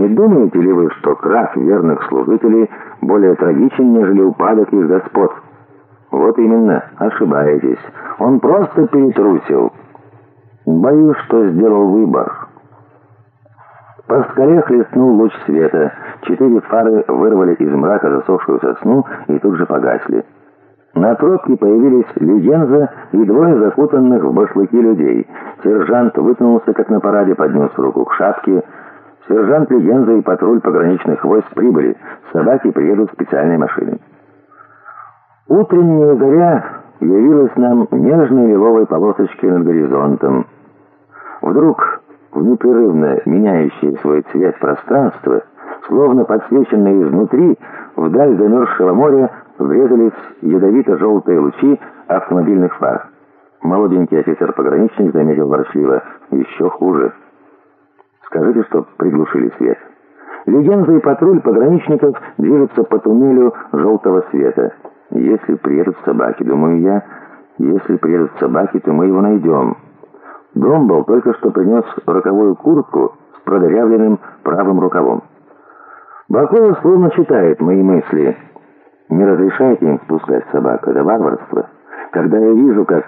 Не думаете ли вы, что крах верных служителей более трагичен, нежели упадок их господ? Вот именно, ошибаетесь. Он просто перетрусил. Боюсь, что сделал выбор. По скале хлестнул луч света. Четыре фары вырвали из мрака засохшую сосну и тут же погасли. На тропке появились легенза и двое закутанных в башлыки людей. Сержант вытянулся, как на параде, поднес руку к шапке. Сержант Легенза и патруль пограничных войск прибыли. Собаки приедут в специальной машине. Утренняя заря явилась нам нежной лиловой полосочкой над горизонтом. Вдруг в непрерывно меняющее свой цвет пространство, словно подсвеченное изнутри, вдаль замерзшего моря врезались ядовито-желтые лучи автомобильных фар. Молоденький офицер-пограничник заметил ворчливо, «Еще хуже. Скажите, что приглушили свет». Легенда и патруль пограничников движутся по туннелю желтого света. Если приедут собаки, думаю я, если приедут собаки, то мы его найдем. Громбол только что принес роковую куртку с продырявленным правым рукавом. Бакова словно читает мои мысли. Не разрешайте им спускать собак, это варварство. Когда я вижу, как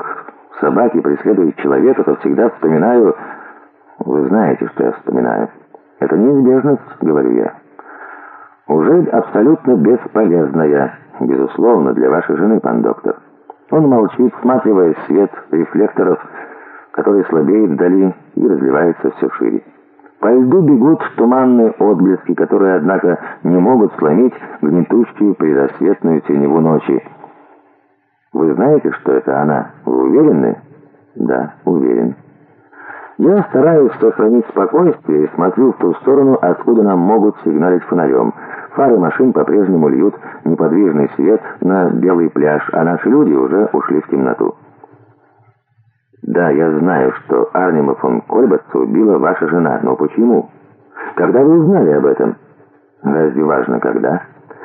собаки преследуют человека, то всегда вспоминаю... Вы знаете, что я вспоминаю. Это неизбежность, говорю я. Уже абсолютно бесполезная, безусловно, для вашей жены, пан доктор. Он молчит, всматривая свет рефлекторов, который слабеет вдали и разливается все шире. По льду бегут туманные отблески, которые, однако, не могут сломить гнетущую предрассветную теневу ночи. Вы знаете, что это она? Вы уверены? Да, уверен. Я стараюсь сохранить спокойствие и смотрю в ту сторону, откуда нам могут сигналить фонарем. Фары машин по-прежнему льют неподвижный свет на белый пляж, а наши люди уже ушли в темноту. Да, я знаю, что Арнима фон Кольбатца убила ваша жена, но почему? Когда вы узнали об этом? Разве важно, когда?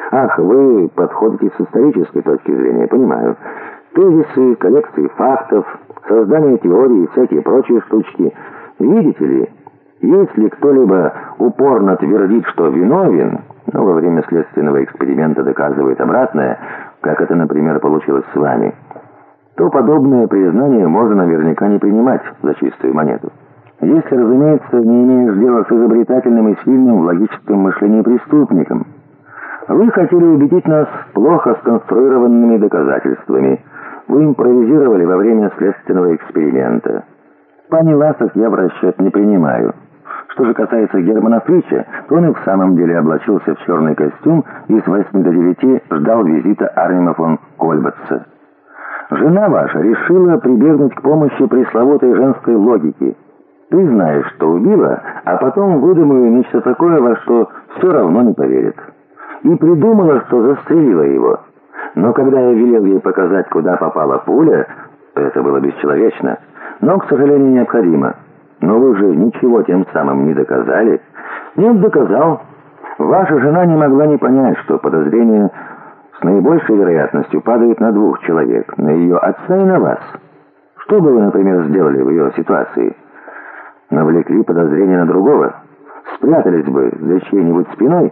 Ах, вы подходите с исторической точки зрения, понимаю. Тезисы, коллекции фактов, создание теории и всякие прочие штучки. Видите ли, если кто-либо упорно твердит, что виновен, но во время следственного эксперимента доказывает обратное, как это, например, получилось с вами – то подобное признание можно наверняка не принимать за чистую монету. Если, разумеется, не имеешь дела с изобретательным и сильным в логическом мышлении преступником. Вы хотели убедить нас плохо сконструированными доказательствами. Вы импровизировали во время следственного эксперимента. Пани Ласов я в расчет не принимаю. Что же касается Германа Фрича, то он и в самом деле облачился в черный костюм и с 8 до 9 ждал визита Арнима фон Кольбатца. Жена ваша решила прибегнуть к помощи пресловутой женской логики. Ты знаешь, что убила, а потом выдумаю нечто такое, во что все равно не поверит. И придумала, что застрелила его. Но когда я велел ей показать, куда попала пуля, это было бесчеловечно, но, к сожалению, необходимо. Но вы же ничего тем самым не доказали. Нет, доказал. Ваша жена не могла не понять, что подозрение с наибольшей вероятностью падает на двух человек, на ее отца и на вас. Что бы вы, например, сделали в ее ситуации? Навлекли подозрение на другого? Спрятались бы за чьей-нибудь спиной?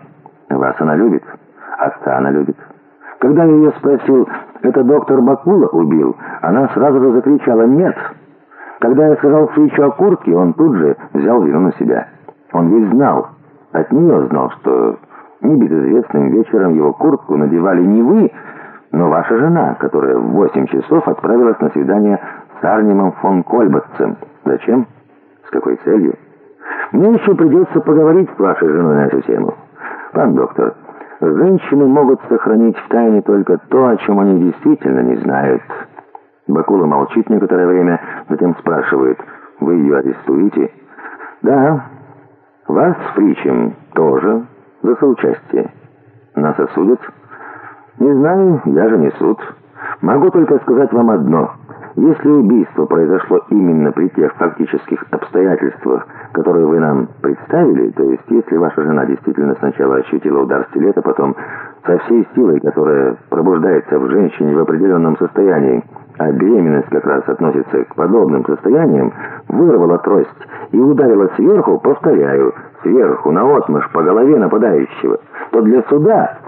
Вас она любит, отца она любит. Когда я ее спросил, это доктор Бакула убил, она сразу же закричала «нет». Когда я сказал Фричу о куртке, он тут же взял вину на себя. Он ведь знал, от нее знал, что Небезызвестным вечером его куртку надевали не вы, но ваша жена, которая в восемь часов отправилась на свидание с Арнимом фон Кольбатцем. Зачем? С какой целью? Мне еще придется поговорить с вашей женой на эту тему. Пан доктор, женщины могут сохранить в тайне только то, о чем они действительно не знают. Бакула молчит некоторое время, затем спрашивает, вы ее арестуете? Да, вас Фричем тоже за соучастие. Нас осудят? Не знаю, я же не суд. Могу только сказать вам одно. Если убийство произошло именно при тех фактических обстоятельствах, которые вы нам представили, то есть если ваша жена действительно сначала ощутила удар стилета, потом со всей силой, которая пробуждается в женщине в определенном состоянии, а беременность как раз относится к подобным состояниям, вырвала трость и ударила сверху, повторяю, сверху, наотмашь, по голове нападающего, то для суда